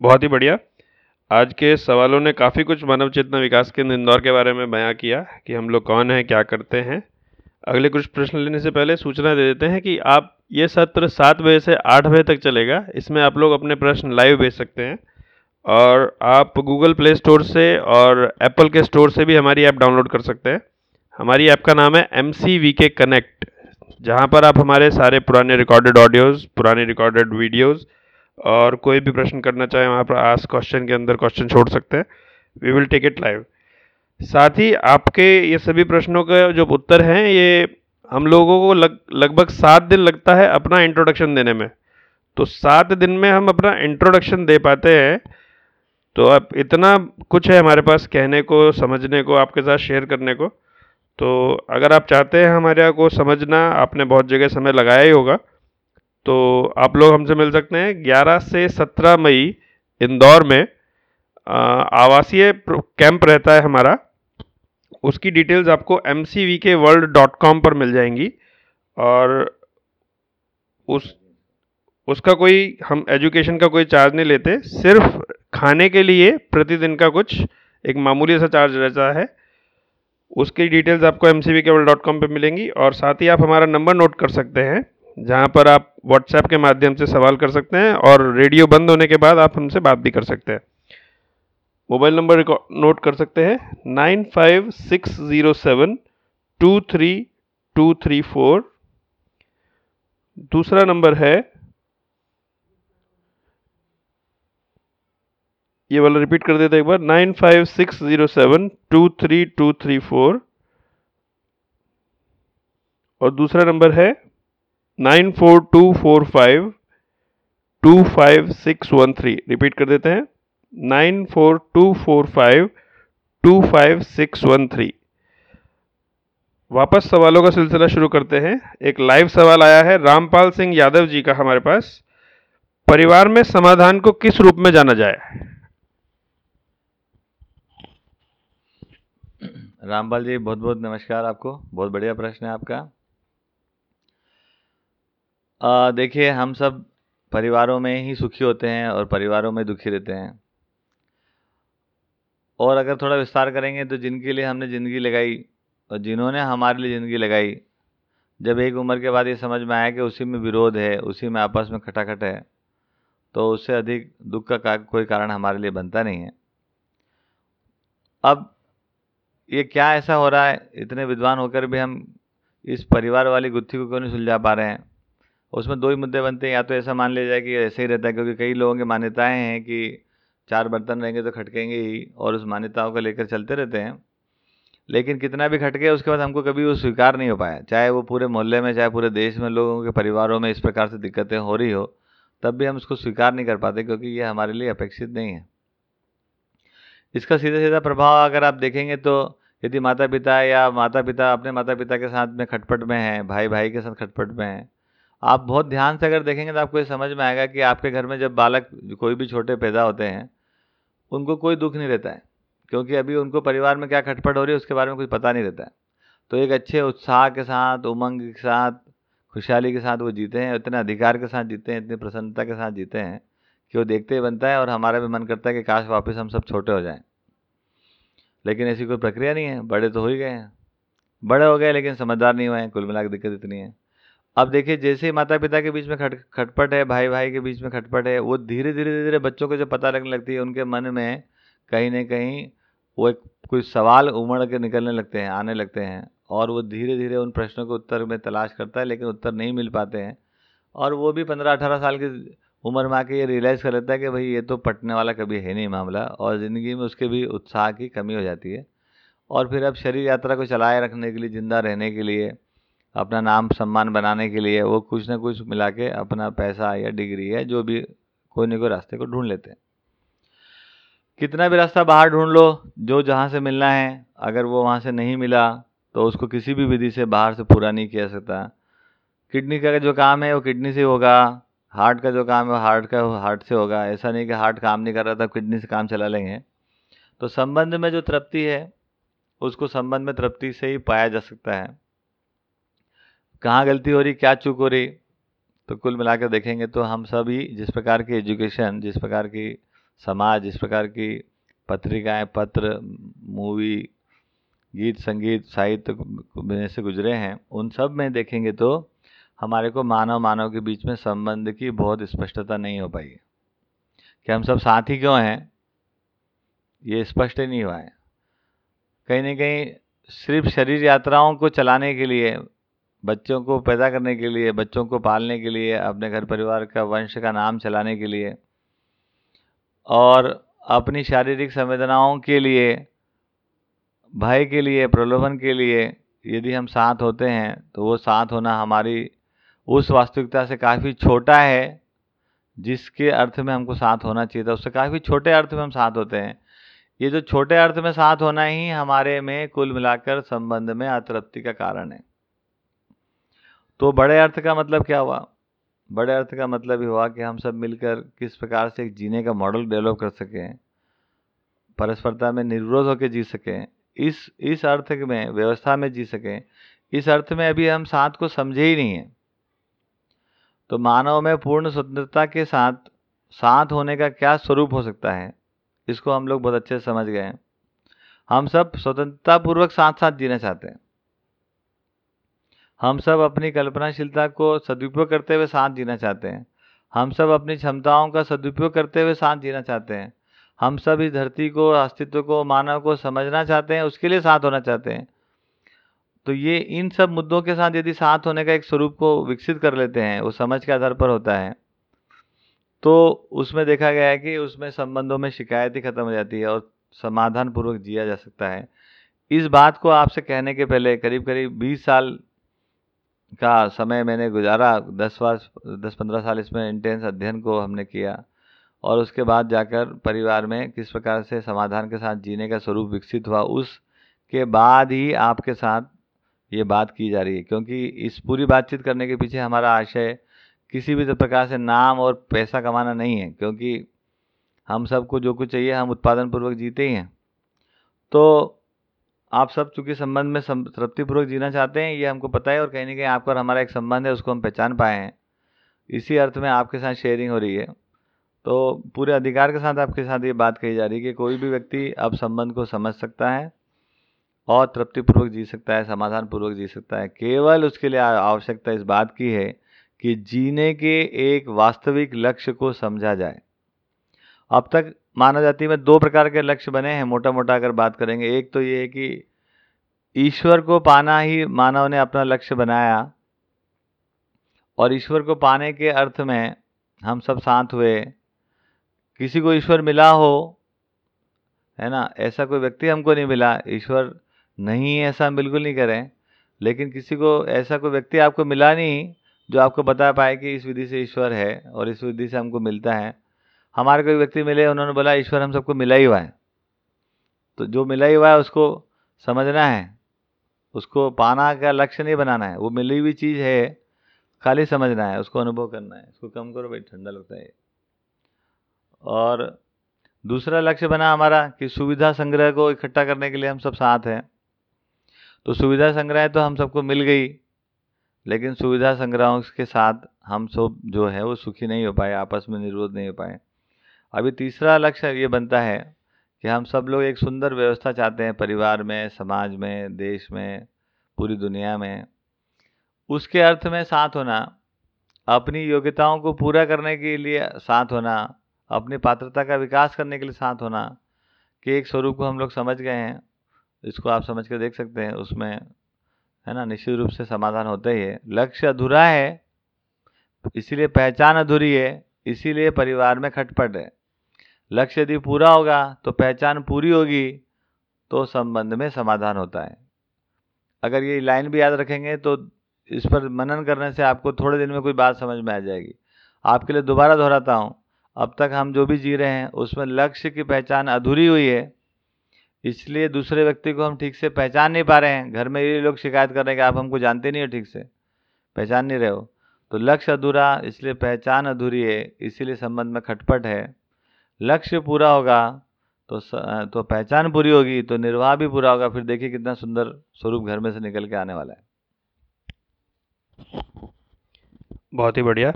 बहुत ही बढ़िया। आज के सवालों ने काफ़ी कुछ मानव चेतना विकास केंद्र इंदौर के बारे में बयां किया कि हम लोग कौन हैं, क्या करते हैं। अगले कुछ प्रश्न लेने से पहले सूचना दे देते हैं कि आप ये सत्र सात बजे से आठ बजे तक चलेगा। इसमें आप लोग अपने प्रश्न लाइव भेज सकते हैं। और आप गूगल प्ले स्टोर से और एप्पल के स्टोर से भी हमारी ऐप डाउनलोड कर सकते हैं। हमारी ऐप का नाम है M C V K connect जहाँ पर आप हमारे सारे पुराने रिकॉर्डेड ऑडियोज़ पुराने रिकॉर्डेड वीडियोज़ और कोई भी प्रश्न करना चाहे, वहाँ पर आज क्वेश्चन के अंदर क्वेश्चन छोड़ सकते हैं। We will take it live साथ ही आपके ये सभी प्रश्नों का जो उत्तर हैं, ये हम लोगों को लग, लगभग सात दिन लगता है अपना इंट्रोडक्शन देने में। तो सात दिन में हम अपना इंट्रोडक्शन दे पाते हैं। तो अब इतना कुछ है हमारे पास कहने को, समझने को, आपके साथ शेयर करने को। तो अगर आप चाहते हैं हमारे को समझना, आपने बहुत जगह समय लगाया ही होगा। तो आप लोग हमसे मिल सकते हैं। 11 से 17 मई इंदौर में आवासीय कैंप रहता है हमारा। उसकी डिटेल्स आपको एम के वर्ल्ड डॉट कॉम पर मिल जाएँगी। और उस, उसका कोई, हम एजुकेशन का कोई चार्ज नहीं लेते। सिर्फ़ खाने के लिए प्रतिदिन का कुछ एक मामूली सा चार्ज रहता है। उसकी डिटेल्स आपको एम सी वी के वर्ल्ड डॉट कॉम पर मिलेंगी। और साथ ही आप हमारा नंबर नोट कर सकते हैं। जहाँ पर आप व्हाट्सएप के माध्यम से सवाल कर सकते हैं और रेडियो बंद होने के बाद आप हमसे बात भी कर सकते हैं। मोबाइल नंबर नोट कर सकते हैं nine five six zero seven two three two three four. दूसरा नंबर है, ये वाला रिपीट कर देते एक बार, nine five six zero seven two three two three four. और दूसरा नंबर है nine four two four five, two five six one three. Repeat कर देते हैं। Nine four two four five, two five six one three. वापस सवालों का सिलसिला शुरू करते हैं। एक लाइव सवाल आया है रामपाल सिंह यादव जी का हमारे पास। परिवार में समाधान को किस रूप में जाना जाए? रामपाल जी बहुत बहुत नमस्कार आपको। बहुत बढ़िया प्रश्न है आपका। देखिए हम सब परिवारों में ही सुखी होते हैं और परिवारों में दुखी रहते हैं। और अगर थोड़ा विस्तार करेंगे तो जिनके लिए हमने ज़िंदगी लगाई और जिन्होंने हमारे लिए ज़िंदगी लगाई जब एक उम्र के बाद ये समझ में आया कि उसी में विरोध है उसी में आपस में खटाखट है तो उससे अधिक दुख का, का कोई कारण हमारे लिए बनता नहीं है। अब ये क्या ऐसा हो रहा है? इतने विद्वान होकर भी हम इस परिवार वाली गुत्थी को क्यों नहीं सुलझा पा रहे हैं? उसमें दो ही मुद्दे बनते हैं। या तो ऐसा मान लिया जाए कि ऐसे ही रहता है, क्योंकि कई लोगों की मान्यताएँ हैं कि चार बर्तन रहेंगे तो खटकेंगे ही, और उस मान्यताओं को लेकर चलते रहते हैं। लेकिन कितना भी खटके, उसके बाद हमको कभी वो स्वीकार नहीं हो पाया। चाहे वो पूरे मोहल्ले में, चाहे पूरे देश में, लोगों के परिवारों में इस प्रकार से दिक्कतें हो रही हो, तब भी हम उसको स्वीकार नहीं कर पाते, क्योंकि ये हमारे लिए अपेक्षित नहीं है। इसका सीधा सीधा प्रभाव अगर आप देखेंगे तो यदि माता पिता या माता पिता अपने माता पिता के साथ में खटपट में हैं भाई भाई के साथ खटपट में हैं आप बहुत ध्यान से अगर देखेंगे तो आपको ये समझ में आएगा कि आपके घर में जब बालक कोई भी छोटे पैदा होते हैं, उनको कोई दुख नहीं रहता है। क्योंकि अभी उनको परिवार में क्या खटपट हो रही है, उसके बारे में कुछ पता नहीं रहता है। तो एक अच्छे उत्साह के साथ, उमंग के साथ, खुशहाली के साथ वो जीते हैं, इतने अधिकार के साथ जीते हैं, इतनी प्रसन्नता के साथ जीते हैं कि वो देखते ही बनता है और हमारा भी मन करता है कि काश वापस हम सब छोटे हो जाएँ। लेकिन ऐसी कोई प्रक्रिया नहीं है, बड़े तो हो ही गए हैं। बड़े हो गए लेकिन समझदार नहीं हुए हैं, कुल मिला दिक्कत इतनी है। अब देखिए, जैसे ही माता पिता के बीच में खट, खटपट है भाई भाई के बीच में खटपट है, वो धीरे धीरे धीरे बच्चों को जो पता लगने लगती है, उनके मन में कहीं ना कहीं वो एक, कोई सवाल उमड़ के निकलने लगते हैं, आने लगते हैं और वो धीरे धीरे उन प्रश्नों के उत्तर में तलाश करता है, लेकिन उत्तर नहीं मिल पाते हैं। और वो भी पंद्रह अठारह साल की उम्र में आके ये रियलाइज़ कर लेता है कि भाई, ये तो पटने वाला कभी है नहीं मामला और ज़िंदगी में उसके भी उत्साह की कमी हो जाती है। और फिर अब शरीर यात्रा को चलाए रखने के लिए, ज़िंदा रहने के लिए अपना नाम सम्मान बनाने के लिए वो कुछ ना कुछ मिला के अपना पैसा या डिग्री है जो भी कोई ना कोई रास्ते को ढूंढ लेते हैं। कितना भी रास्ता बाहर ढूंढ लो, जो जहाँ से मिलना है, अगर वो वहाँ से नहीं मिला तो उसको किसी भी विधि से बाहर से पूरा नहीं किया सकता। किडनी का जो काम है, वो किडनी से होगा। हार्ट का जो काम है, वो हार्ट का, हार्ट से होगा। ऐसा नहीं कि हार्ट काम नहीं कर रहा था, किडनी से काम चला लेंगे। तो संबंध में जो तृप्ति है, उसको संबंध में तृप्ति से ही पाया जा सकता है। कहाँ गलती हो रही, क्या चूक हो रही तो कुल मिलाकर देखेंगे तो हम सभी जिस प्रकार की एजुकेशन, जिस प्रकार की समाज, जिस प्रकार की पत्रिकाएँ, पत्र, मूवी, गीत, संगीत, साहित्य में से गुजरे हैं, उन सब में देखेंगे तो हमारे को मानव मानव के बीच में संबंध की बहुत स्पष्टता नहीं हो पाई कि हम सब साथ ही क्यों हैं? ये स्पष्ट नहीं हुआ है। कहीं ना कहीं सिर्फ़ शरीर यात्राओं को चलाने के लिए बच्चों को पैदा करने के लिए, बच्चों को पालने के लिए, अपने घर परिवार का वंश का नाम चलाने के लिए और अपनी शारीरिक संवेदनाओं के लिए, भय के लिए, प्रलोभन के लिए यदि हम साथ होते हैं तो वो साथ होना हमारी उस वास्तविकता से काफ़ी छोटा है जिसके अर्थ में हमको साथ होना चाहिए था। उससे काफ़ी छोटे अर्थ में हम साथ होते हैं। ये जो छोटे अर्थ में साथ होना ही हमारे में कुल मिलाकर संबंध में अतृप्ति का कारण है। तो बड़े अर्थ का मतलब क्या हुआ? बड़े अर्थ का मतलब ये हुआ कि हम सब मिलकर किस प्रकार से एक जीने का मॉडल डेवलप कर सकें, परस्परता में निर्विरोध होकर जी सकें, इस इस अर्थ में, व्यवस्था में जी सकें। इस अर्थ में अभी हम साथ को समझे ही नहीं हैं। तो मानव में पूर्ण स्वतंत्रता के साथ साथ होने का क्या स्वरूप हो सकता है? इसको हम लोग बहुत अच्छे से समझ गए हैं। हम सब स्वतंत्रता पूर्वक साथ साथ जीना चाहते हैं। हम सब अपनी कल्पनाशीलता को सदुपयोग करते हुए साथ जीना चाहते हैं। हम सब अपनी क्षमताओं का सदुपयोग करते हुए साथ जीना चाहते हैं। हम सब इस धरती को, अस्तित्व को, मानव को समझना चाहते हैं, उसके लिए साथ होना चाहते हैं। तो ये इन सब मुद्दों के साथ यदि साथ होने का एक स्वरूप को विकसित कर लेते हैं, वो समझ के आधार पर होता है तो उसमें देखा गया है कि उसमें संबंधों में शिकायत खत्म हो जाती है और समाधान पूर्वक जिया जा सकता है। इस बात को आपसे कहने के पहले करीब करीब बीस साल का समय मैंने गुजारा दस वर्ष, दस पंद्रह साल इसमें इंटेंस अध्ययन को हमने किया और उसके बाद जाकर परिवार में किस प्रकार से समाधान के साथ जीने का स्वरूप विकसित हुआ, उसके बाद ही आपके साथ ये बात की जा रही है। क्योंकि इस पूरी बातचीत करने के पीछे हमारा आशय किसी भी प्रकार से नाम और पैसा कमाना नहीं है, क्योंकि हम सबको जो कुछ चाहिए हम उत्पादन पूर्वक जीते ही हैं। तो आप सब चूँकि संबंध में तृप्तिपूर्वक जीना चाहते हैं, ये हमको पता है और कहीं ना कहीं आपका और हमारा एक संबंध है, उसको हम पहचान पाए हैं। इसी अर्थ में आपके साथ शेयरिंग हो रही है। तो पूरे अधिकार के साथ आपके साथ ये बात कही जा रही है कि कोई भी व्यक्ति अब संबंध को समझ सकता है और तृप्तिपूर्वक जी सकता है समाधान पूर्वक जी सकता है। केवल उसके लिए आवश्यकता इस बात की है कि जीने के एक वास्तविक लक्ष्य को समझा जाए। अब तक मानव जाति में दो प्रकार के लक्ष्य बने हैं मोटा मोटा अगर बात करेंगे। एक तो ये है कि ईश्वर को पाना ही मानव ने अपना लक्ष्य बनाया और ईश्वर को पाने के अर्थ में हम सब शांत हुए। किसी को ईश्वर मिला हो, है ना, ऐसा कोई व्यक्ति हमको नहीं मिला। ईश्वर नहीं, ऐसा हम बिल्कुल नहीं करें। लेकिन किसी को, ऐसा कोई व्यक्ति आपको मिला नहीं जो आपको बता पाए कि इस विधि से ईश्वर है और इस विधि से हमको मिलता है। हमारे कोई व्यक्ति मिले, उन्होंने बोला, ईश्वर, हम सबको मिला ही हुआ है। तो जो मिला ही हुआ है, उसको समझना है। उसको पाना का लक्ष्य नहीं बनाना है। वो मिली हुई चीज़ है, खाली समझना है, उसको अनुभव करना है। इसको कम करो, भाई, ठंडा लगता है और दूसरा लक्ष्य बना हमारा कि सुविधा संग्रह को इकट्ठा करने के लिए हम सब साथ हैं। तो सुविधा संग्रह तो हम सबको मिल गई, लेकिन सुविधा संग्रहों के साथ हम सब जो है, वो सुखी नहीं हो पाए, आपस में निरोध नहीं हो पाए। अभी तीसरा लक्ष्य ये बनता है कि हम सब लोग एक सुंदर व्यवस्था चाहते हैं, परिवार में, समाज में, देश में, पूरी दुनिया में। उसके अर्थ में साथ होना, अपनी योग्यताओं को पूरा करने के लिए साथ होना, अपनी पात्रता का विकास करने के लिए साथ होना, कि एक स्वरूप को हम लोग समझ गए हैं, इसको आप समझ कर देख सकते हैं, उसमें, है ना, निश्चित रूप से समाधान होता ही है। लक्ष्य अधूरा है, इसीलिए पहचान अधूरी है, इसीलिए परिवार में खटपट है। लक्ष्य यदि पूरा होगा तो पहचान पूरी होगी तो संबंध में समाधान होता है। अगर ये लाइन भी याद रखेंगे तो इस पर मनन करने से आपको थोड़े दिन में कोई बात समझ में आ जाएगी। आपके लिए दोबारा दोहराता हूँ, अब तक हम जो भी जी रहे हैं, उसमें लक्ष्य की पहचान अधूरी हुई है, इसलिए दूसरे व्यक्ति को हम ठीक से पहचान नहीं पा रहे हैं। घर में ये लोग शिकायत कर रहे हैं कि आप हमको जानते नहीं हो ठीक से, पहचान नहीं रहे हो। तो लक्ष्य अधूरा, इसलिए पहचान अधूरी है, इसीलिए संबंध में खटपट है। लक्ष्य पूरा होगा तो स, तो पहचान पूरी होगी तो निर्वाह भी पूरा होगा फिर देखिए कितना सुंदर स्वरूप घर में से निकल के आने वाला है। बहुत ही बढ़िया।